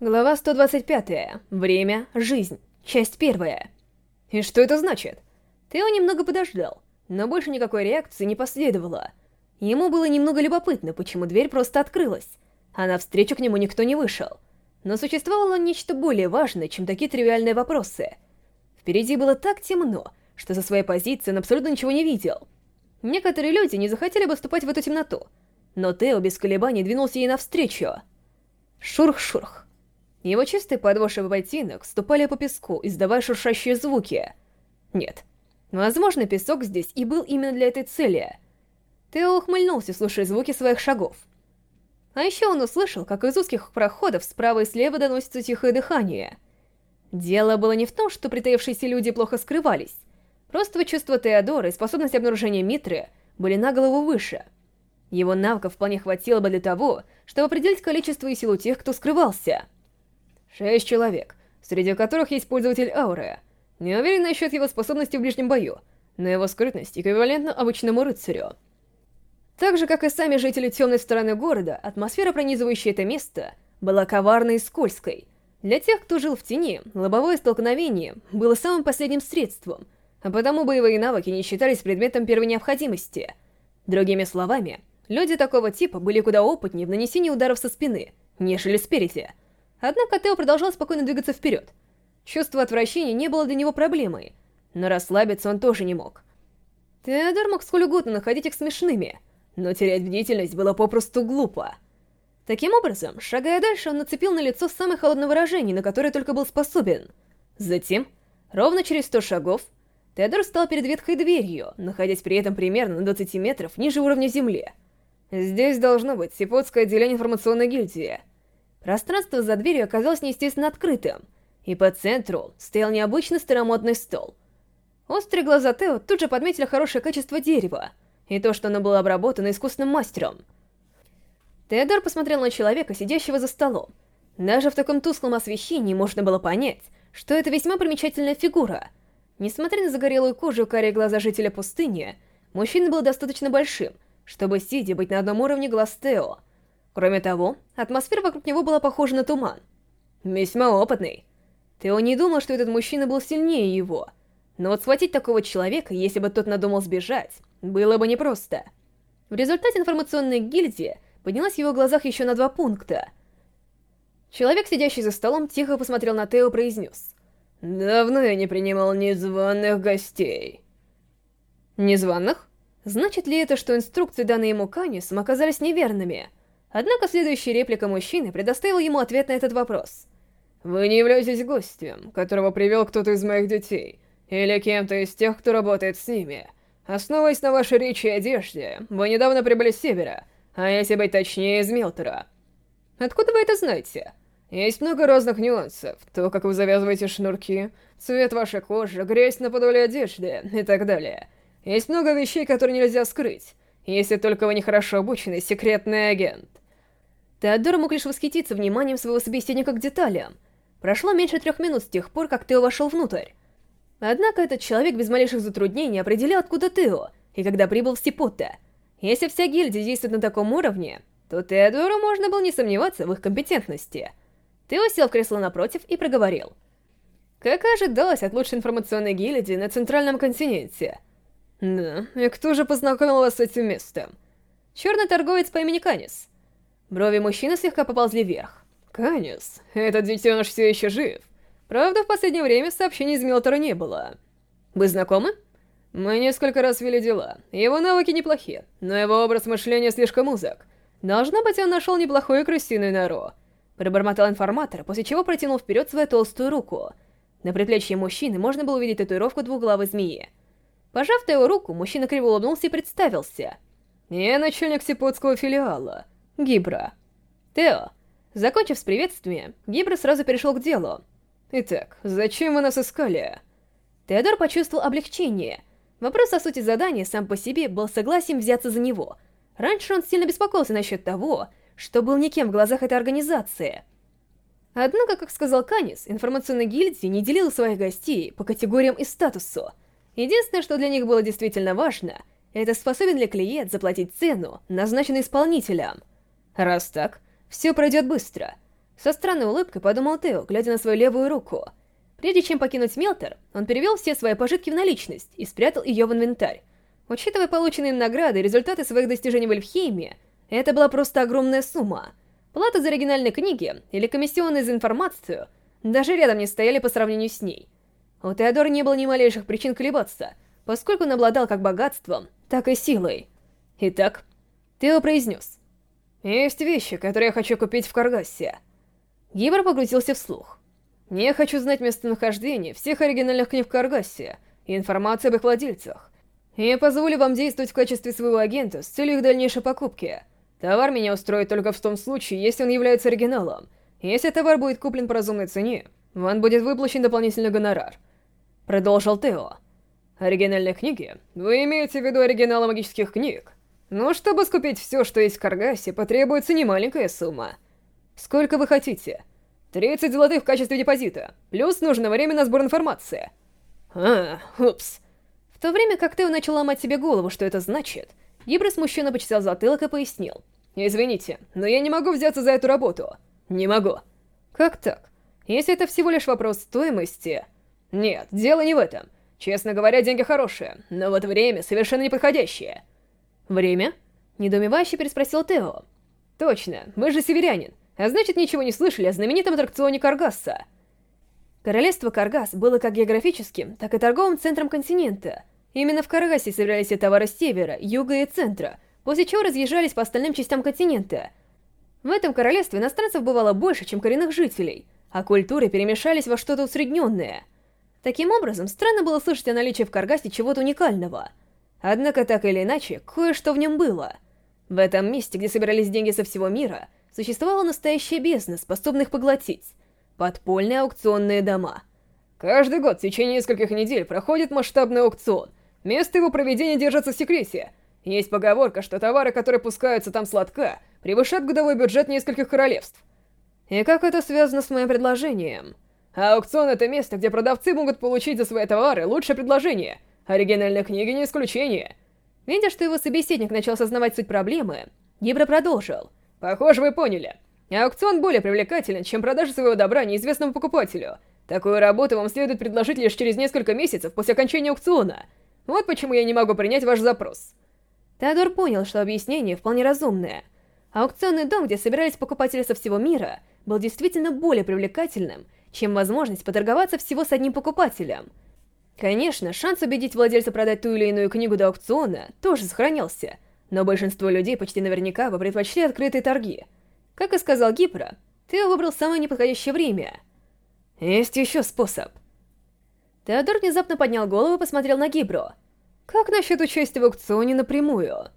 Глава 125. Время, жизнь. Часть первая. И что это значит? Тео немного подождал, но больше никакой реакции не последовало. Ему было немного любопытно, почему дверь просто открылась, а навстречу к нему никто не вышел. Но существовало нечто более важное, чем такие тривиальные вопросы. Впереди было так темно, что со своей позиции он абсолютно ничего не видел. Некоторые люди не захотели бы ступать в эту темноту, но Тео без колебаний двинулся ей навстречу. Шурх-шурх. Его чистые подошвы ботинок ступали по песку, издавая шуршащие звуки. Нет, возможно, песок здесь и был именно для этой цели. Тео ухмыльнулся, слушая звуки своих шагов. А еще он услышал, как из узких проходов справа и слева доносится тихое дыхание. Дело было не в том, что притаившиеся люди плохо скрывались. Просто чувство Теодора и способность обнаружения Митры были на голову выше. Его навыков вполне хватило бы для того, чтобы определить количество и силу тех, кто скрывался. Шесть человек, среди которых есть пользователь ауры. Не уверен насчет его способности в ближнем бою, но его скрытность эквивалентна обычному рыцарю. Так же, как и сами жители темной стороны города, атмосфера, пронизывающая это место, была коварной и скользкой. Для тех, кто жил в тени, лобовое столкновение было самым последним средством, а потому боевые навыки не считались предметом первой необходимости. Другими словами, люди такого типа были куда опытнее в нанесении ударов со спины, нежели спереди — Однако Тео продолжал спокойно двигаться вперед. Чувство отвращения не было для него проблемой, но расслабиться он тоже не мог. Теодор мог сколь угодно находить их смешными, но терять бдительность было попросту глупо. Таким образом, шагая дальше, он нацепил на лицо самое холодное выражение, на которое только был способен. Затем, ровно через сто шагов, Теодор встал перед ветхой дверью, находясь при этом примерно на 20 метров ниже уровня земли. Здесь должно быть Сипотское отделение информационной гильдии — Пространство за дверью оказалось неестественно открытым, и по центру стоял необычный старомодный стол. Острые глаза Тео тут же подметили хорошее качество дерева, и то, что оно было обработано искусным мастером. Теодор посмотрел на человека, сидящего за столом. Даже в таком тусклом освещении можно было понять, что это весьма примечательная фигура. Несмотря на загорелую кожу и карие глаза жителя пустыни, мужчина был достаточно большим, чтобы сидя быть на одном уровне глаз Тео — Кроме того, атмосфера вокруг него была похожа на туман. Весьма опытный. Тео не думал, что этот мужчина был сильнее его. Но вот схватить такого человека, если бы тот надумал сбежать, было бы непросто. В результате информационная гильдия поднялась в его глазах еще на два пункта. Человек, сидящий за столом, тихо посмотрел на Тео и произнес. «Давно я не принимал незваных гостей». «Незваных? Значит ли это, что инструкции, данные ему Канисом, оказались неверными?» Однако следующая реплика мужчины предоставила ему ответ на этот вопрос. «Вы не являетесь гостем, которого привел кто-то из моих детей, или кем-то из тех, кто работает с ними. Основываясь на вашей речи и одежде, вы недавно прибыли с севера, а если быть точнее, из Милтера. Откуда вы это знаете?» Есть много разных нюансов. То, как вы завязываете шнурки, цвет вашей кожи, грязь на подоле одежды и так далее. Есть много вещей, которые нельзя скрыть, если только вы не хорошо обученный секретный агент. Теодор мог лишь восхититься вниманием своего собеседника к деталям. Прошло меньше трех минут с тех пор, как Тео вошел внутрь. Однако этот человек без малейших затруднений определил, откуда Тео, и когда прибыл в Степутте. Если вся гильдия действует на таком уровне, то Теодору можно было не сомневаться в их компетентности. Тео сел в кресло напротив и проговорил. Как ожидалось от лучшей информационной гильдии на Центральном континенте. Да, и кто же познакомил вас с этим местом? Черный торговец по имени Канис. Брови мужчины слегка поползли вверх. «Канис, этот детеныш все еще жив. Правда, в последнее время сообщений из Милтера не было. Вы знакомы?» «Мы несколько раз вели дела. Его навыки неплохи, но его образ мышления слишком узок. Должно быть, он нашел неплохую крысиную нору». Пробормотал информатор, после чего протянул вперед свою толстую руку. На предплечье мужчины можно было увидеть татуировку двуглавой змеи. Пожав его руку, мужчина криво улыбнулся и представился. «Я начальник Сипотского филиала. Гибра. Тео. Закончив с приветствием, Гибра сразу перешел к делу. Итак, зачем вы нас искали? Теодор почувствовал облегчение. Вопрос о сути задания сам по себе был согласен взяться за него. Раньше он сильно беспокоился насчет того, что был никем в глазах этой организации. Однако, как сказал Канис, информационная гильдия не делила своих гостей по категориям и статусу. Единственное, что для них было действительно важно, это способен ли клиент заплатить цену, назначенную исполнителем. Раз так, все пройдет быстро. Со странной улыбкой подумал Тео, глядя на свою левую руку. Прежде чем покинуть Мелтер, он перевел все свои пожитки в наличность и спрятал ее в инвентарь. Учитывая полученные им награды и результаты своих достижений в Эльфхейме, это была просто огромная сумма. Плата за оригинальные книги или комиссионные за информацию даже рядом не стояли по сравнению с ней. У Теодора не было ни малейших причин колебаться, поскольку он обладал как богатством, так и силой. Итак, Тео произнес. «Есть вещи, которые я хочу купить в Каргасе». Гибр погрузился вслух. «Я хочу знать местонахождение всех оригинальных книг в Каргасе и информацию об их владельцах. Я позволю вам действовать в качестве своего агента с целью их дальнейшей покупки. Товар меня устроит только в том случае, если он является оригиналом. Если товар будет куплен по разумной цене, вам будет выплачен дополнительный гонорар. Продолжил Тео. Оригинальные книги? Вы имеете в виду оригиналы магических книг? Но чтобы скупить все, что есть в Каргасе, потребуется немаленькая сумма. Сколько вы хотите? 30 золотых в качестве депозита, плюс нужно время на сбор информации. А, упс. В то время как Тео начал ломать себе голову, что это значит, Гибра смущенно почесал затылок и пояснил. «Извините, но я не могу взяться за эту работу. Не могу». «Как так? Если это всего лишь вопрос стоимости...» «Нет, дело не в этом. Честно говоря, деньги хорошие, но вот время совершенно неподходящее». «Время?» — недоумевающе переспросил Тео. «Точно, мы же северянин, а значит ничего не слышали о знаменитом аттракционе Каргаса». Королевство Каргас было как географическим, так и торговым центром континента — Именно в Карагасе собирались все товары с севера, юга и центра, после чего разъезжались по остальным частям континента. В этом королевстве иностранцев бывало больше, чем коренных жителей, а культуры перемешались во что-то усредненное. Таким образом, странно было слышать о наличии в Каргасе чего-то уникального. Однако, так или иначе, кое-что в нем было. В этом месте, где собирались деньги со всего мира, существовала настоящая бизнес, способных поглотить. Подпольные аукционные дома. Каждый год в течение нескольких недель проходит масштабный аукцион, Место его проведения держится в секрете. Есть поговорка, что товары, которые пускаются там сладка, превышают годовой бюджет нескольких королевств. И как это связано с моим предложением? Аукцион — это место, где продавцы могут получить за свои товары лучшее предложение. Оригинальные книги не исключение. Видя, что его собеседник начал осознавать суть проблемы, Гибра продолжил. Похоже, вы поняли. Аукцион более привлекателен, чем продажа своего добра неизвестному покупателю. Такую работу вам следует предложить лишь через несколько месяцев после окончания аукциона — вот почему я не могу принять ваш запрос». Теодор понял, что объяснение вполне разумное. Аукционный дом, где собирались покупатели со всего мира, был действительно более привлекательным, чем возможность поторговаться всего с одним покупателем. Конечно, шанс убедить владельца продать ту или иную книгу до аукциона тоже сохранялся, но большинство людей почти наверняка бы предпочли открытые торги. Как и сказал Гипра, Тео выбрал самое неподходящее время. Есть еще способ. Теодор внезапно поднял голову и посмотрел на Гибро. «Как насчет участия в аукционе напрямую?»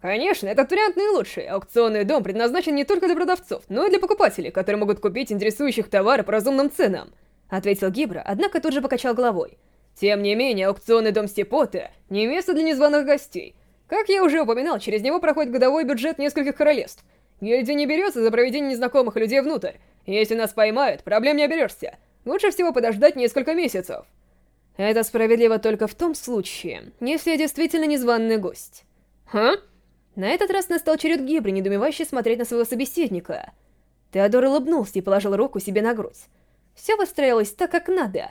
Конечно, этот вариант наилучший. Аукционный дом предназначен не только для продавцов, но и для покупателей, которые могут купить интересующих товары по разумным ценам. Ответил Гибра, однако тут же покачал головой. Тем не менее, аукционный дом Степота не место для незваных гостей. Как я уже упоминал, через него проходит годовой бюджет нескольких королевств. Гильдия не берется за проведение незнакомых людей внутрь. Если нас поймают, проблем не оберешься. Лучше всего подождать несколько месяцев. Это справедливо только в том случае, если я действительно незваный гость. Ха? На этот раз настал черед Гибри, недоумевающе смотреть на своего собеседника. Теодор улыбнулся и положил руку себе на грудь. Все выстроилось так, как надо.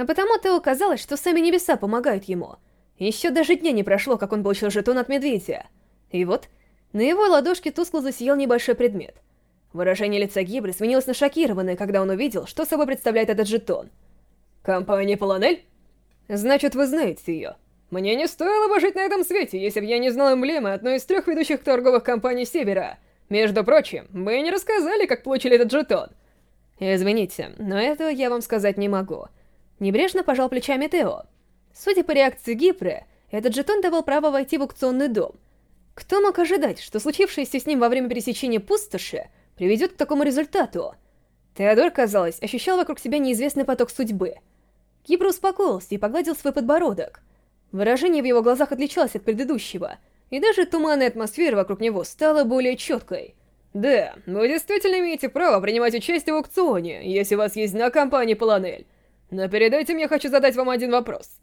А потому Тео казалось, что сами небеса помогают ему. Еще даже дня не прошло, как он получил жетон от медведя. И вот, на его ладошке тускло засиял небольшой предмет. Выражение лица Гибри сменилось на шокированное, когда он увидел, что собой представляет этот жетон. «Компания Полонель?» Значит, вы знаете ее. Мне не стоило бы жить на этом свете, если бы я не знал эмблемы одной из трех ведущих торговых компаний Севера. Между прочим, мы не рассказали, как получили этот жетон. Извините, но этого я вам сказать не могу. Небрежно пожал плечами Тео. Судя по реакции Гипры, этот жетон давал право войти в аукционный дом. Кто мог ожидать, что случившееся с ним во время пересечения пустоши приведет к такому результату? Теодор, казалось, ощущал вокруг себя неизвестный поток судьбы — Кипр успокоился и погладил свой подбородок. Выражение в его глазах отличалось от предыдущего, и даже туманная атмосфера вокруг него стала более четкой. «Да, вы действительно имеете право принимать участие в аукционе, если у вас есть знак компании Полонель. Но перед этим я хочу задать вам один вопрос.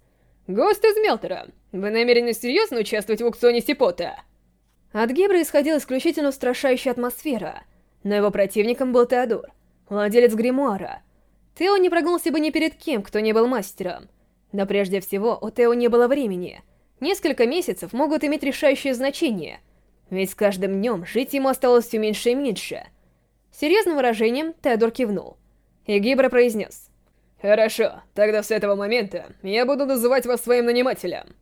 Гость из Мелтера, вы намерены серьезно участвовать в аукционе Сипота?» От Гебра исходила исключительно устрашающая атмосфера, но его противником был Теодор. владелец гримуара. Тео не прогнулся бы ни перед кем, кто не был мастером. Но прежде всего, у Тео не было времени. Несколько месяцев могут иметь решающее значение, ведь с каждым днем жить ему осталось все меньше и меньше. Серьезным выражением Теодор кивнул. И Гибра произнес. «Хорошо, тогда с этого момента я буду называть вас своим нанимателем».